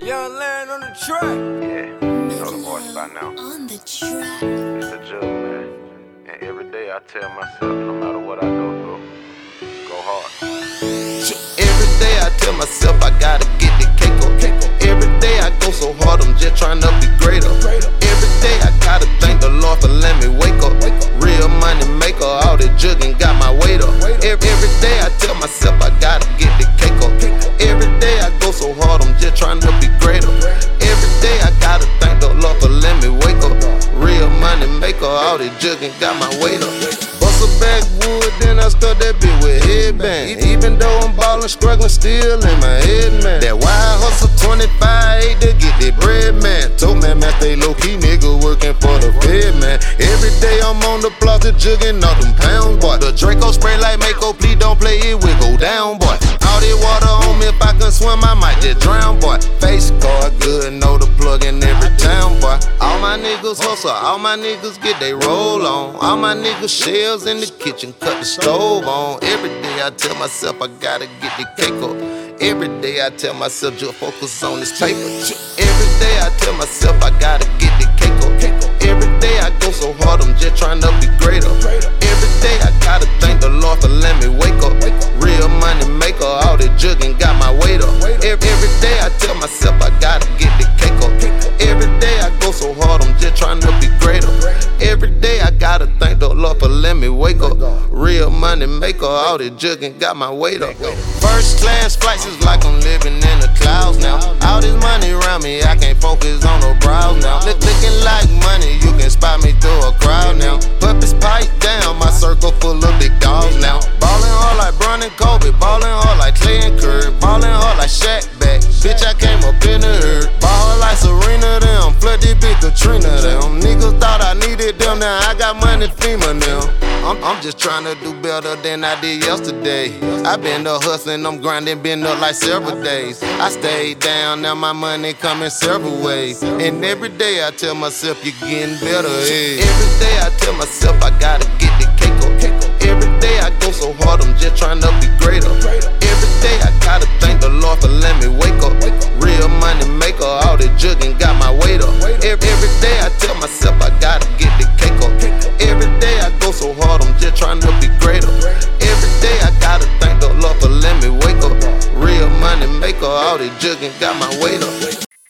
Yung Lan on the track. Yeah, you know the voice by now. On the track. It's the jug, man. And every day I tell myself, no matter what I go through, go hard. Every day I tell myself I gotta get the cake up. Every day I go so hard, I'm just trying to be greater. Every day I gotta thank the Lord for letting me wake up. Real money maker, all the jugging got my weight up. Every, every day I tell myself I gotta get so hard, I'm just trying to be greater. Every day I gotta thank the Lord for letting me wake up. Real money maker, all the jugging got my weight up. Bust a backwood, then I start that bitch with headband. Even though I'm ballin', struggling, still in my head, man. That wild hustle 25 8 to get that bread, man. Told man, man, stay low key, nigga, working for the Fed, man. Every day I'm on the block, the jugging all them pounds, boy. The Draco spray like Mako, please don't play it, we go down, boy. All this water if I can swim, I might just drown, boy. Face card good, know the plug in every town, boy. All my niggas hustle, all my niggas get they roll on. All my niggas shells in the kitchen, cut the stove on. Every day I tell myself I gotta get the cake up. Every day I tell myself just focus on this paper. Every day I tell myself I my weight up. Every, every day I tell myself I gotta get the cake up. Every day I go so hard, I'm just trying to be greater. Every day I gotta thank the Lord for letting me wake up. Real money maker, all the jugging got my weight up. First class flights is like I'm living in the clouds now. All this money around me, I can't focus on no brows now. Look, looking like money, you can spot me through full of big dogs now. Ballin' hard like Bron and Kobe, ballin' hard like Clay and Curry, ballin' hard like Shaq back. Bitch, I came up in the herd. Ballin' like Serena them, flood this big Katrina them. Niggas thought I needed them, now I got money FEMA them. I'm, I'm just trying to do better than I did yesterday. I been up hustling, I'm grinding, been up like several days. I stayed down, now my money coming several ways. And every day I tell myself you're getting better. Every day I tell myself I gotta get the. Every day I go so hard, I'm just trying to be greater. Every day I gotta thank the Lord for letting me wake up. Real money maker, all the jugging got my weight up. Every, every day I tell myself I gotta get the cake up. Every day I go so hard, I'm just trying to be greater. Every day I gotta thank the Lord for letting me wake up. Real money maker, all the jugging got my